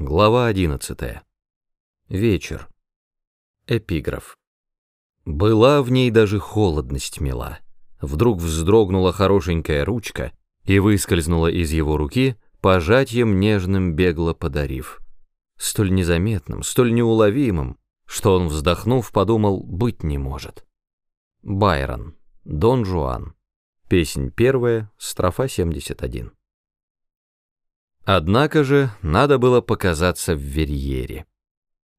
Глава 11. Вечер. Эпиграф. Была в ней даже холодность мила. Вдруг вздрогнула хорошенькая ручка и выскользнула из его руки, пожатием нежным бегло подарив. Столь незаметным, столь неуловимым, что он, вздохнув, подумал, быть не может. Байрон. Дон Жуан. Песнь первая, строфа 71. Однако же надо было показаться в Верьере.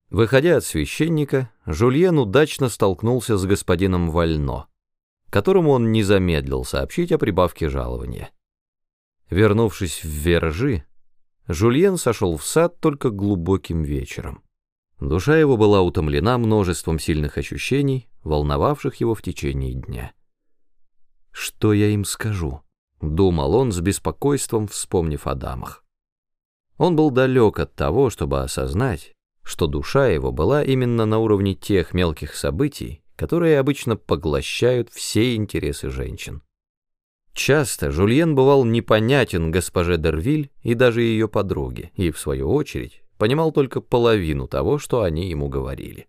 Выходя от священника, Жульен удачно столкнулся с господином Вально, которому он не замедлил сообщить о прибавке жалования. Вернувшись в Вержи, Жульен сошел в сад только глубоким вечером. Душа его была утомлена множеством сильных ощущений, волновавших его в течение дня. «Что я им скажу?» — думал он с беспокойством, вспомнив о дамах. Он был далек от того, чтобы осознать, что душа его была именно на уровне тех мелких событий, которые обычно поглощают все интересы женщин. Часто Жульен бывал непонятен госпоже Дервиль и даже ее подруге, и, в свою очередь, понимал только половину того, что они ему говорили.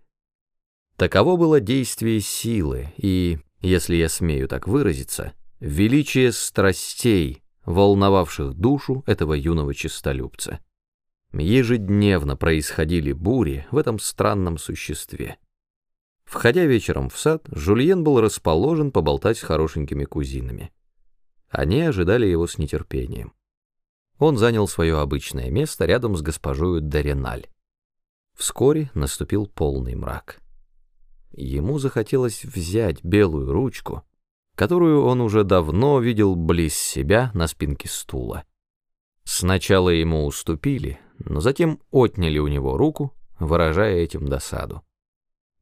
Таково было действие силы и, если я смею так выразиться, величие страстей, волновавших душу этого юного честолюбца. Ежедневно происходили бури в этом странном существе. Входя вечером в сад, Жульен был расположен поболтать с хорошенькими кузинами. Они ожидали его с нетерпением. Он занял свое обычное место рядом с госпожою Дореналь. Вскоре наступил полный мрак. Ему захотелось взять белую ручку которую он уже давно видел близ себя на спинке стула. Сначала ему уступили, но затем отняли у него руку, выражая этим досаду.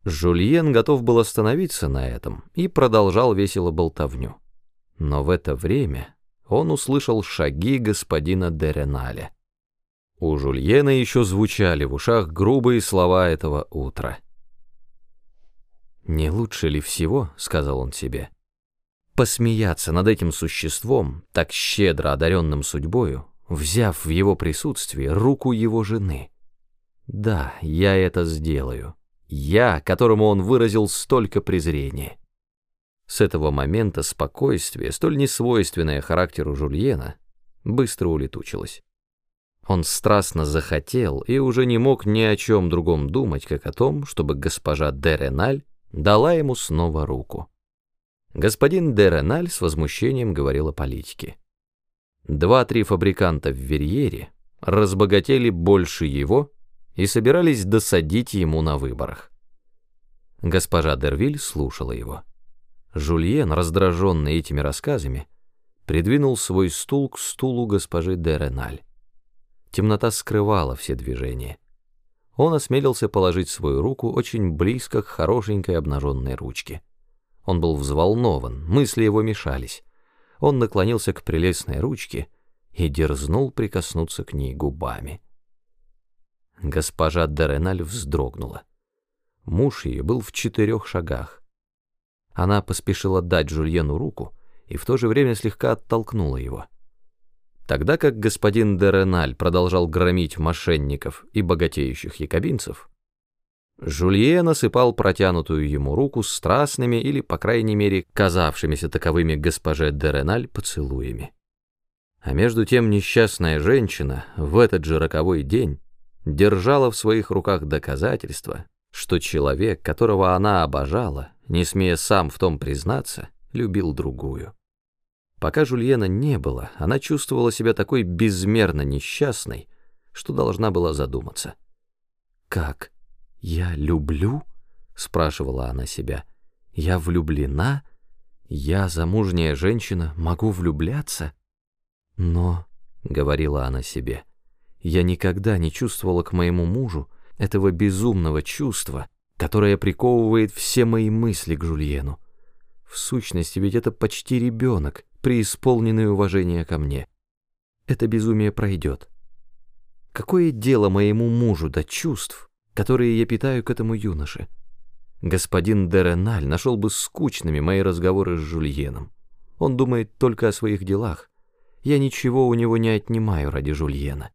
Жульен готов был остановиться на этом и продолжал весело болтовню. Но в это время он услышал шаги господина Дереналя. У Жульена еще звучали в ушах грубые слова этого утра. «Не лучше ли всего, — сказал он себе, — посмеяться над этим существом, так щедро одаренным судьбою, взяв в его присутствии руку его жены. Да, я это сделаю. Я, которому он выразил столько презрения. С этого момента спокойствие, столь несвойственное характеру Жульена, быстро улетучилось. Он страстно захотел и уже не мог ни о чем другом думать, как о том, чтобы госпожа де Реналь дала ему снова руку. Господин де Реналь с возмущением говорил о политике. Два-три фабриканта в Верьере разбогатели больше его и собирались досадить ему на выборах. Госпожа Дервиль слушала его. Жульен, раздраженный этими рассказами, придвинул свой стул к стулу госпожи де Реналь. Темнота скрывала все движения. Он осмелился положить свою руку очень близко к хорошенькой обнаженной ручке. Он был взволнован, мысли его мешались. Он наклонился к прелестной ручке и дерзнул прикоснуться к ней губами. Госпожа Дореналь вздрогнула. Муж ее был в четырех шагах. Она поспешила дать Жульену руку и в то же время слегка оттолкнула его. Тогда как господин Дереналь продолжал громить мошенников и богатеющих якобинцев, Жулье насыпал протянутую ему руку страстными или, по крайней мере, казавшимися таковыми госпоже де Реналь поцелуями. А между тем несчастная женщина в этот же роковой день держала в своих руках доказательства, что человек, которого она обожала, не смея сам в том признаться, любил другую. Пока Жульена не было, она чувствовала себя такой безмерно несчастной, что должна была задуматься. Как? «Я люблю?» — спрашивала она себя. «Я влюблена? Я, замужняя женщина, могу влюбляться?» «Но», — говорила она себе, — «я никогда не чувствовала к моему мужу этого безумного чувства, которое приковывает все мои мысли к Жульену. В сущности, ведь это почти ребенок, преисполненный уважения ко мне. Это безумие пройдет. Какое дело моему мужу до чувств, которые я питаю к этому юноше. Господин Дереналь нашел бы скучными мои разговоры с Жульеном. Он думает только о своих делах. Я ничего у него не отнимаю ради Жульена.